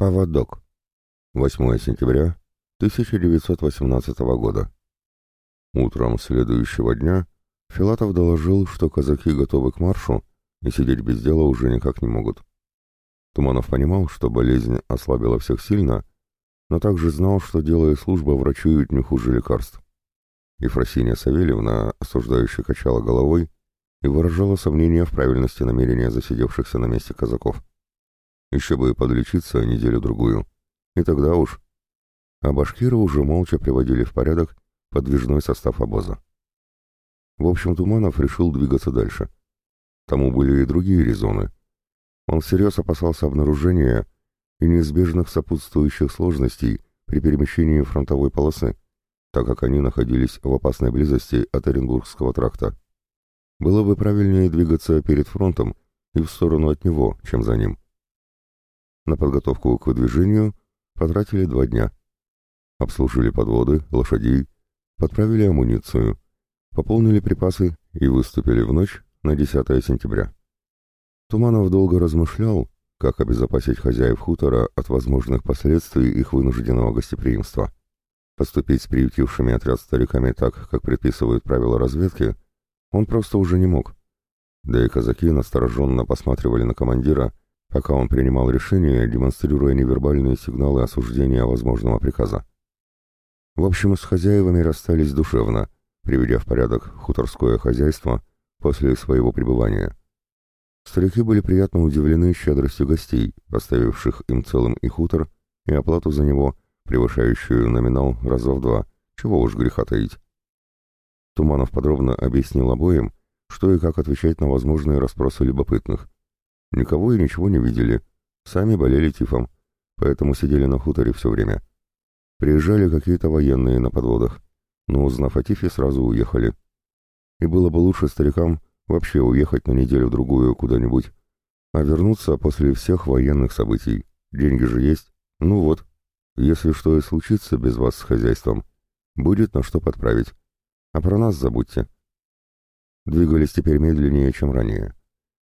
Поводок. 8 сентября 1918 года. Утром следующего дня Филатов доложил, что казаки готовы к маршу и сидеть без дела уже никак не могут. Туманов понимал, что болезнь ослабила всех сильно, но также знал, что делая служба врачуют не хуже лекарств. Ефросинья Савельевна, осуждающая качала головой и выражала сомнения в правильности намерения засидевшихся на месте казаков. Еще бы подлечиться неделю-другую. И тогда уж... А башкиры уже молча приводили в порядок подвижной состав обоза. В общем, Туманов решил двигаться дальше. Тому были и другие резоны. Он всерьез опасался обнаружения и неизбежных сопутствующих сложностей при перемещении фронтовой полосы, так как они находились в опасной близости от Оренбургского тракта. Было бы правильнее двигаться перед фронтом и в сторону от него, чем за ним. На подготовку к выдвижению потратили два дня. Обслужили подводы, лошадей, подправили амуницию, пополнили припасы и выступили в ночь на 10 сентября. Туманов долго размышлял, как обезопасить хозяев хутора от возможных последствий их вынужденного гостеприимства. Поступить с приютившими отряд стариками так, как предписывают правила разведки, он просто уже не мог. Да и казаки настороженно посматривали на командира, пока он принимал решение, демонстрируя невербальные сигналы осуждения возможного приказа. В общем, с хозяевами расстались душевно, приведя в порядок хуторское хозяйство после своего пребывания. Старики были приятно удивлены щедростью гостей, оставивших им целым и хутор, и оплату за него, превышающую номинал раза в два, чего уж греха таить. Туманов подробно объяснил обоим, что и как отвечать на возможные расспросы любопытных. Никого и ничего не видели. Сами болели тифом, поэтому сидели на хуторе все время. Приезжали какие-то военные на подводах, но, узнав о тифе, сразу уехали. И было бы лучше старикам вообще уехать на неделю-другую куда-нибудь, а вернуться после всех военных событий. Деньги же есть. Ну вот, если что и случится без вас с хозяйством, будет на что подправить. А про нас забудьте. Двигались теперь медленнее, чем ранее.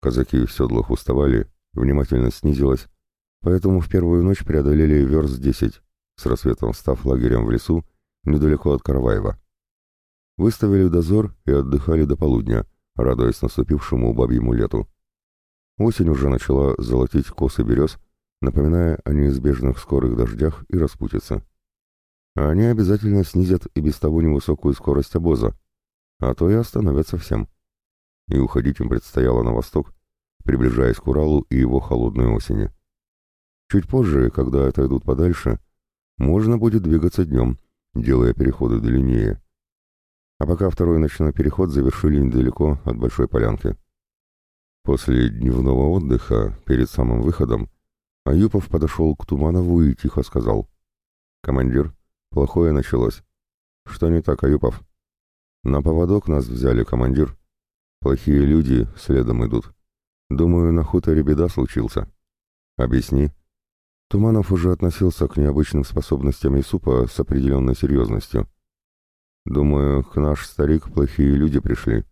Казаки в седлах уставали, внимательность снизилась, поэтому в первую ночь преодолели верст десять, с рассветом став лагерем в лесу недалеко от Караваева. Выставили дозор и отдыхали до полудня, радуясь наступившему бабьему лету. Осень уже начала золотить косы берез, напоминая о неизбежных скорых дождях и распутице. А они обязательно снизят и без того невысокую скорость обоза, а то и остановят совсем и уходить им предстояло на восток, приближаясь к Уралу и его холодной осени. Чуть позже, когда отойдут подальше, можно будет двигаться днем, делая переходы длиннее. А пока второй ночной переход завершили недалеко от Большой Полянки. После дневного отдыха, перед самым выходом, Аюпов подошел к Туманову и тихо сказал. «Командир, плохое началось». «Что не так, Аюпов?» «На поводок нас взяли, командир», Плохие люди следом идут. Думаю, на хуторе беда случился. Объясни. Туманов уже относился к необычным способностям Исупа с определенной серьезностью. Думаю, к наш старик плохие люди пришли.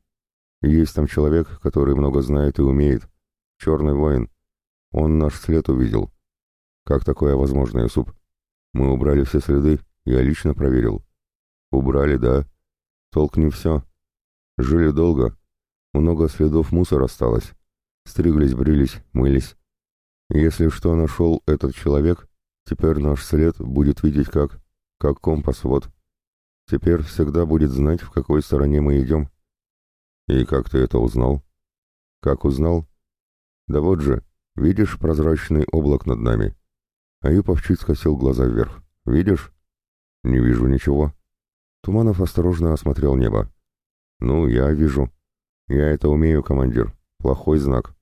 Есть там человек, который много знает и умеет. Черный воин. Он наш след увидел. Как такое возможно, Исуп? Мы убрали все следы, я лично проверил. Убрали, да. Толк не все. Жили долго, много следов мусора осталось. Стриглись, брились, мылись. Если что нашел этот человек, теперь наш след будет видеть как... как компас вот. Теперь всегда будет знать, в какой стороне мы идем. И как ты это узнал? Как узнал? Да вот же, видишь прозрачный облак над нами? Аюпов чуть скосил глаза вверх. Видишь? Не вижу ничего. Туманов осторожно осмотрел небо. Ну, я вижу. «Я это умею, командир. Плохой знак».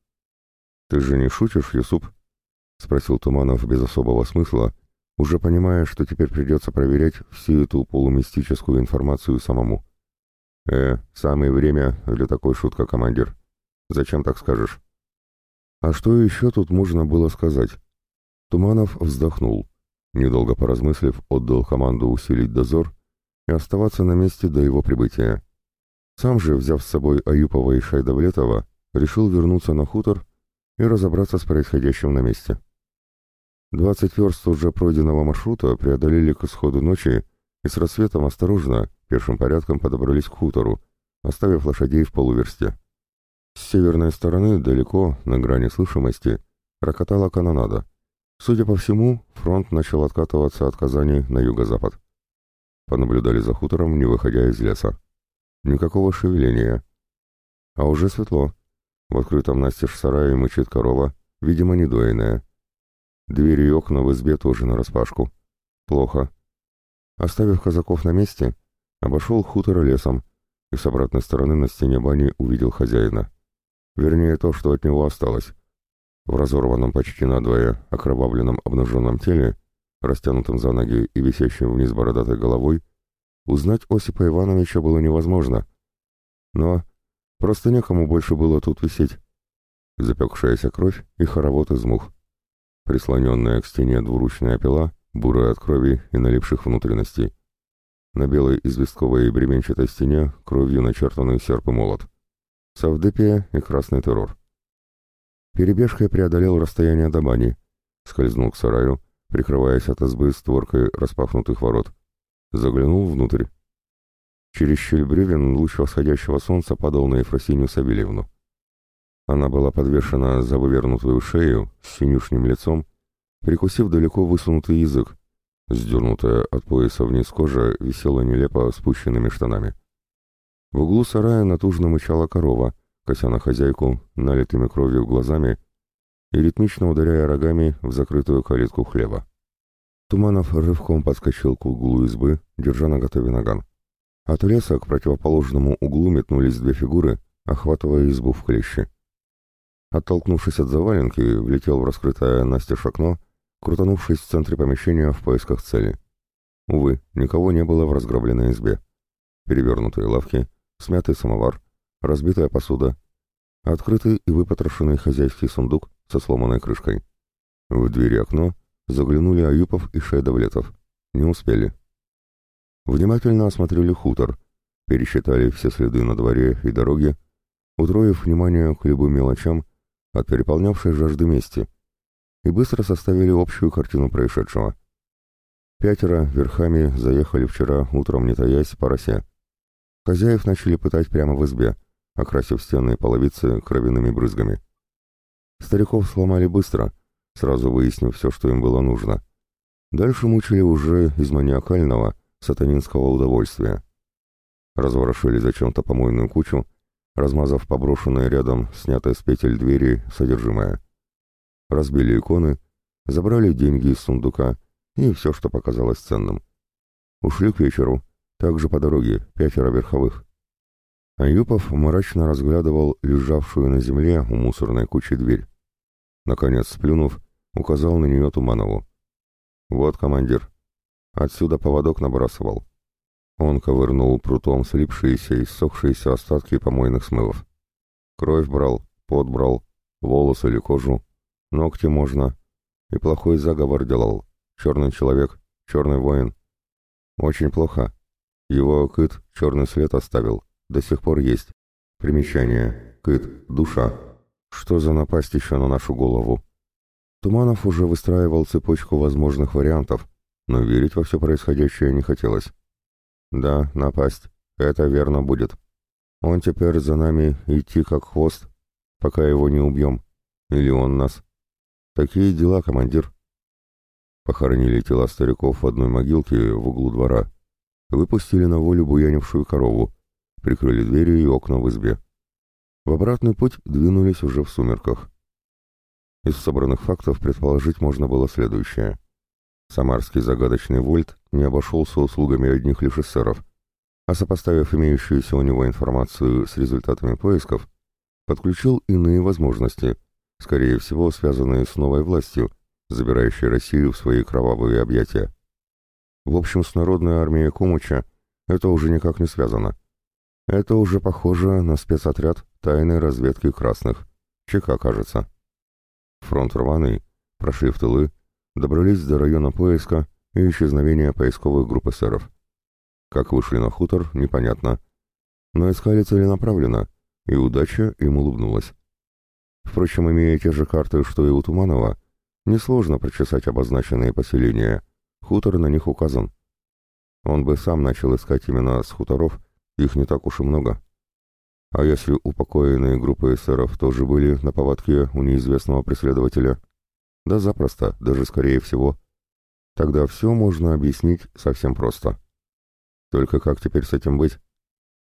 «Ты же не шутишь, Юсуп?» — спросил Туманов без особого смысла, уже понимая, что теперь придется проверять всю эту полумистическую информацию самому. «Э, самое время для такой шутка, командир. Зачем так скажешь?» «А что еще тут можно было сказать?» Туманов вздохнул. Недолго поразмыслив, отдал команду усилить дозор и оставаться на месте до его прибытия. Сам же, взяв с собой Аюпова и Шайдавлетова, решил вернуться на хутор и разобраться с происходящим на месте. Двадцать верст уже пройденного маршрута преодолели к исходу ночи и с рассветом осторожно, пешим порядком подобрались к хутору, оставив лошадей в полуверсте. С северной стороны, далеко, на грани слышимости, рокотала канонада. Судя по всему, фронт начал откатываться от Казани на юго-запад. Понаблюдали за хутором, не выходя из леса. Никакого шевеления. А уже светло. В открытом настежь сарае мычит корова, видимо, недоенная. Двери и окна в избе тоже нараспашку. Плохо. Оставив казаков на месте, обошел хутор лесом и с обратной стороны на стене бани увидел хозяина. Вернее, то, что от него осталось. В разорванном почти надвое окровавленном обнаженном теле, растянутом за ноги и висящем вниз бородатой головой, узнать Осипа Ивановича было невозможно. Но просто некому больше было тут висеть. Запекшаяся кровь и хоровод из мух прислоненная к стене двуручная пила, бурая от крови и налипших внутренностей. На белой известковой и бревенчатой стене кровью начертаны серп и молот. Савдепия и красный террор. Перебежкой преодолел расстояние до бани, скользнул к сараю, прикрываясь от избы створкой распахнутых ворот. Заглянул внутрь. Через щель бревен луч восходящего солнца падал на Ефросинью Савельевну. Она была подвешена за вывернутую шею с синюшним лицом, прикусив далеко высунутый язык. Сдернутая от пояса вниз кожа висела нелепо спущенными штанами. В углу сарая натужно мычала корова, кося на хозяйку, налитыми кровью глазами и ритмично ударяя рогами в закрытую калитку хлеба. Туманов рывком подскочил к углу избы, держа на готове наган. От леса к противоположному углу метнулись две фигуры, охватывая избу в клещи. Оттолкнувшись от заваленки, влетел в раскрытое настежь окно, крутанувшись в центре помещения в поисках цели. Увы, никого не было в разграбленной избе. Перевернутые лавки, смятый самовар, разбитая посуда, открытый и выпотрошенный хозяйский сундук со сломанной крышкой. В двери окно заглянули Аюпов и Шейдовлетов. Не успели. Внимательно осмотрели хутор, пересчитали все следы на дворе и дороге, утроив внимание к любым мелочам от переполнявшей жажды мести, и быстро составили общую картину происшедшего. Пятеро верхами заехали вчера утром, не таясь, по росе. Хозяев начали пытать прямо в избе, окрасив стены и половицы кровяными брызгами. Стариков сломали быстро, сразу выяснив все, что им было нужно. Дальше мучили уже из маниакального, сатанинского удовольствия. Разворошили зачем-то помойную кучу, размазав поброшенное рядом, снятое с петель двери, содержимое. Разбили иконы, забрали деньги из сундука и все, что показалось ценным. Ушли к вечеру, также по дороге, пятеро верховых. Аюпов мрачно разглядывал лежавшую на земле у мусорной кучи дверь. Наконец, сплюнув, указал на нее Туманову. «Вот, командир, отсюда поводок набрасывал. Он ковырнул прутом слипшиеся и ссохшиеся остатки помойных смывов. Кровь брал, пот брал, волосы или кожу, ногти можно. И плохой заговор делал. Черный человек, черный воин. Очень плохо. Его кыт черный след оставил. До сих пор есть. Примечание. Кыт. Душа. Что за напасть еще на нашу голову? Туманов уже выстраивал цепочку возможных вариантов, но верить во все происходящее не хотелось. Да, напасть. Это верно будет. Он теперь за нами идти как хвост, пока его не убьем. Или он нас. Такие дела, командир. Похоронили тела стариков в одной могилке в углу двора. Выпустили на волю буянившую корову. Прикрыли двери и окна в избе. В обратный путь двинулись уже в сумерках. Из собранных фактов предположить можно было следующее. Самарский загадочный Вольт не обошелся услугами одних лишь эсеров, а сопоставив имеющуюся у него информацию с результатами поисков, подключил иные возможности, скорее всего связанные с новой властью, забирающей Россию в свои кровавые объятия. В общем, с народной армией Кумуча это уже никак не связано. Это уже похоже на спецотряд тайной разведки красных. ЧК, кажется. Фронт рваный, прошли в тылы, добрались до района поиска и исчезновения поисковых групп эсеров. Как вышли на хутор, непонятно. Но искали целенаправленно, и удача им улыбнулась. Впрочем, имея те же карты, что и у Туманова, Несложно прочесать обозначенные поселения, хутор на них указан. Он бы сам начал искать именно с хуторов, их не так уж и много. А если упокоенные группы эсеров тоже были на поводке у неизвестного преследователя? Да запросто, даже скорее всего. Тогда все можно объяснить совсем просто. Только как теперь с этим быть?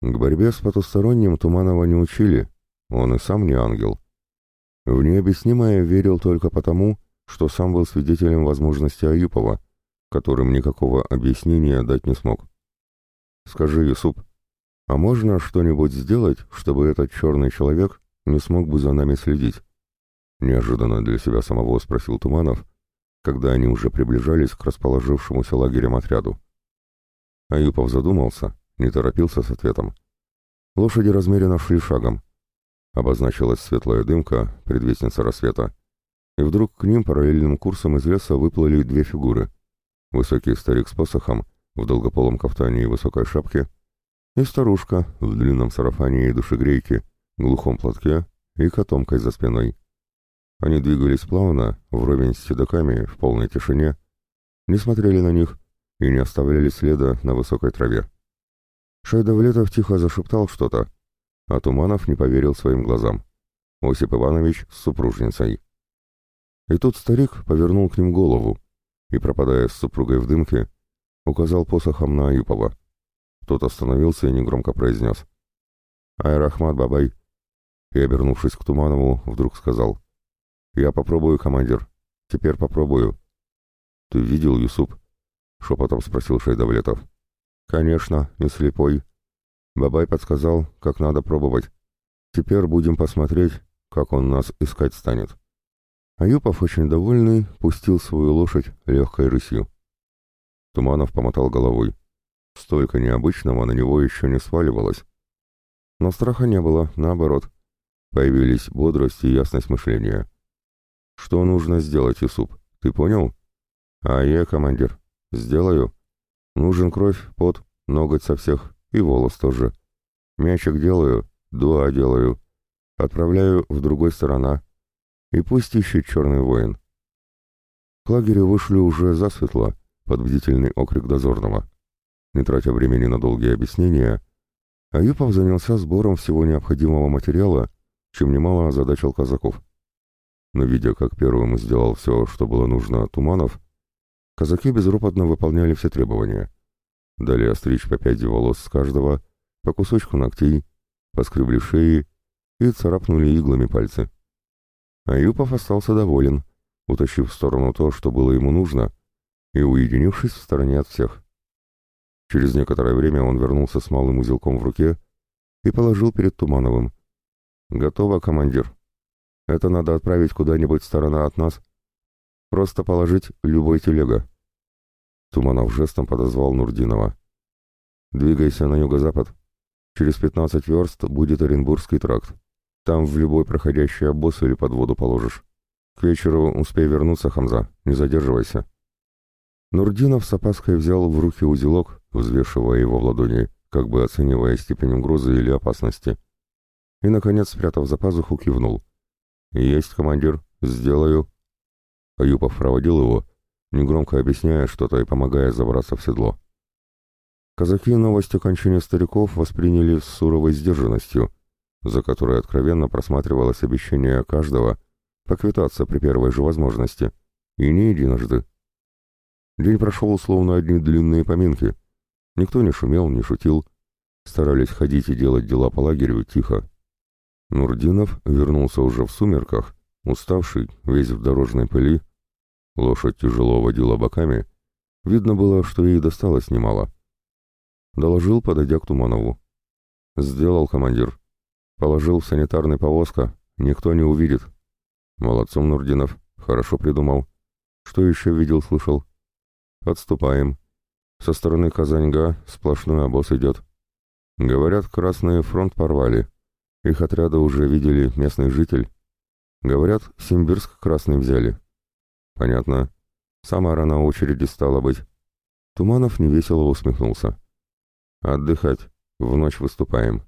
К борьбе с потусторонним Туманова не учили, он и сам не ангел. В необъяснимое верил только потому, что сам был свидетелем возможности Аюпова, которым никакого объяснения дать не смог. «Скажи, Юсуп, а можно что-нибудь сделать, чтобы этот черный человек не смог бы за нами следить?» Неожиданно для себя самого спросил Туманов, когда они уже приближались к расположившемуся лагерем отряду. Аюпов задумался, не торопился с ответом. Лошади размеренно шли шагом. Обозначилась светлая дымка, предвестница рассвета. И вдруг к ним параллельным курсом из леса выплыли две фигуры. Высокий старик с посохом, в долгополом кафтане и высокой шапке, и старушка в длинном сарафане и душегрейке, глухом платке и котомкой за спиной. Они двигались плавно, вровень с седоками, в полной тишине, не смотрели на них и не оставляли следа на высокой траве. Шайдавлетов тихо зашептал что-то, а Туманов не поверил своим глазам. Осип Иванович с супружницей. И тут старик повернул к ним голову и, пропадая с супругой в дымке, указал посохом на Аюпова. Тот остановился и негромко произнес. «Айрахмат Бабай!» И, обернувшись к Туманову, вдруг сказал. «Я попробую, командир. Теперь попробую». «Ты видел, Юсуп?» — шепотом спросил Шайдавлетов. «Конечно, не слепой». Бабай подсказал, как надо пробовать. Теперь будем посмотреть, как он нас искать станет. Аюпов, очень довольный, пустил свою лошадь легкой рысью. Туманов помотал головой. Столько необычного на него еще не сваливалось. Но страха не было, наоборот. Появились бодрость и ясность мышления. «Что нужно сделать, Исуп? Ты понял?» «А я, командир. Сделаю. Нужен кровь, пот, ноготь со всех и волос тоже. Мячик делаю, дуа делаю. Отправляю в другой сторона. И пусть ищет черный воин». К лагерю вышли уже засветло, под бдительный окрик дозорного. Не тратя времени на долгие объяснения, Аюпов занялся сбором всего необходимого материала, чем немало озадачил казаков. Но видя, как первым сделал все, что было нужно Туманов, казаки безропотно выполняли все требования. Дали остричь по пяди волос с каждого, по кусочку ногтей, поскребли шеи и царапнули иглами пальцы. Аюпов остался доволен, утащив в сторону то, что было ему нужно, и уединившись в стороне от всех. Через некоторое время он вернулся с малым узелком в руке и положил перед Тумановым. «Готово, командир. Это надо отправить куда-нибудь сторона от нас. Просто положить любой телега». Туманов жестом подозвал Нурдинова. «Двигайся на юго-запад. Через пятнадцать верст будет Оренбургский тракт. Там в любой проходящий обоз или под воду положишь. К вечеру успей вернуться, Хамза, не задерживайся». Нурдинов с опаской взял в руки узелок, взвешивая его в ладони, как бы оценивая степень угрозы или опасности. И, наконец, спрятав за пазуху, кивнул. «Есть, командир, сделаю». Аюпов проводил его, негромко объясняя что-то и помогая забраться в седло. Казаки новость о кончине стариков восприняли с суровой сдержанностью, за которой откровенно просматривалось обещание каждого поквитаться при первой же возможности, и не единожды. День прошел словно одни длинные поминки. Никто не шумел, не шутил. Старались ходить и делать дела по лагерю тихо. Нурдинов вернулся уже в сумерках, уставший, весь в дорожной пыли. Лошадь тяжело водила боками. Видно было, что ей досталось немало. Доложил, подойдя к Туманову. «Сделал, командир. Положил в санитарный повозка. Никто не увидит». «Молодцом, Нурдинов. Хорошо придумал. Что еще видел, слышал?» Отступаем. Со стороны Казаньга сплошной обоз идет. Говорят, Красный фронт порвали. Их отряда уже видели местный житель. Говорят, Симбирск Красный взяли. Понятно. Самара на очереди стала быть. Туманов невесело усмехнулся. Отдыхать. В ночь выступаем.